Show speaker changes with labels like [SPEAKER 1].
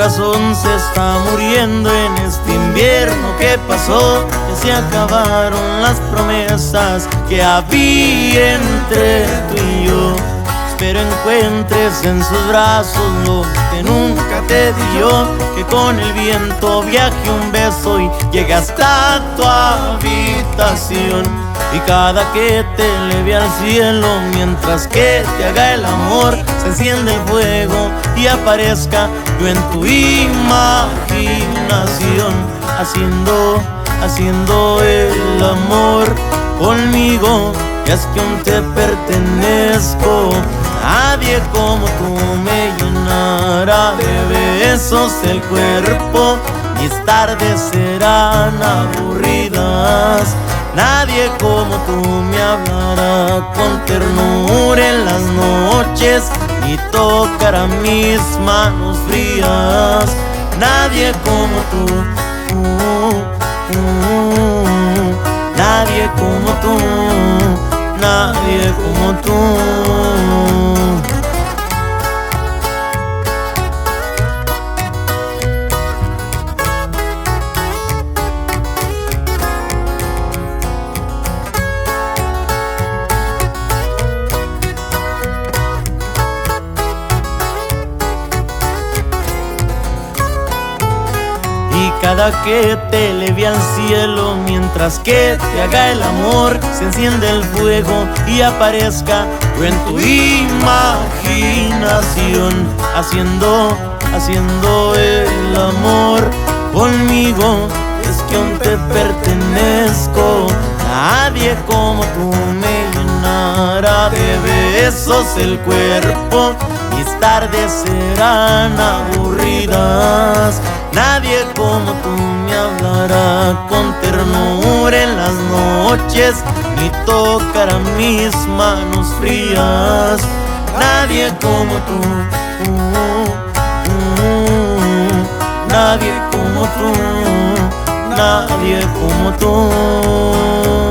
[SPEAKER 1] corazón se está muriendo en este invierno que pasó, que se acabaron las promesas que había entre tú y yo. Espero encuentres en sus brazos lo que nunca te dio, que con el viento viaje un beso y llegue hasta tu habitación. Y cada que te eleve al cielo, mientras que te haga el amor, se enciende el fuego y aparezca yo en tu imaginación, haciendo, haciendo el amor conmigo. Y es que aún te pertenezco, nadie como tú me llenará de besos el cuerpo. Mis tardes serán aburridas Nadie como tú me hablará con ternura en las noches ni tocará mis manos frías. Nadie como tú, uh, uh, nadie como tú, nadie como tú. Cada que te eleve al cielo, mientras que te haga el amor, se enciende el fuego y aparezca tú en tu imaginación, haciendo, haciendo el amor conmigo. Es que aún te pertenezco, nadie como tú besos el cuerpo. Mis tardes serán aburridas Nadie como tú me hablará con ternura en las noches, ni tocará mis manos frías. Nadie como tú, uh, uh, nadie como tú, nadie como tú.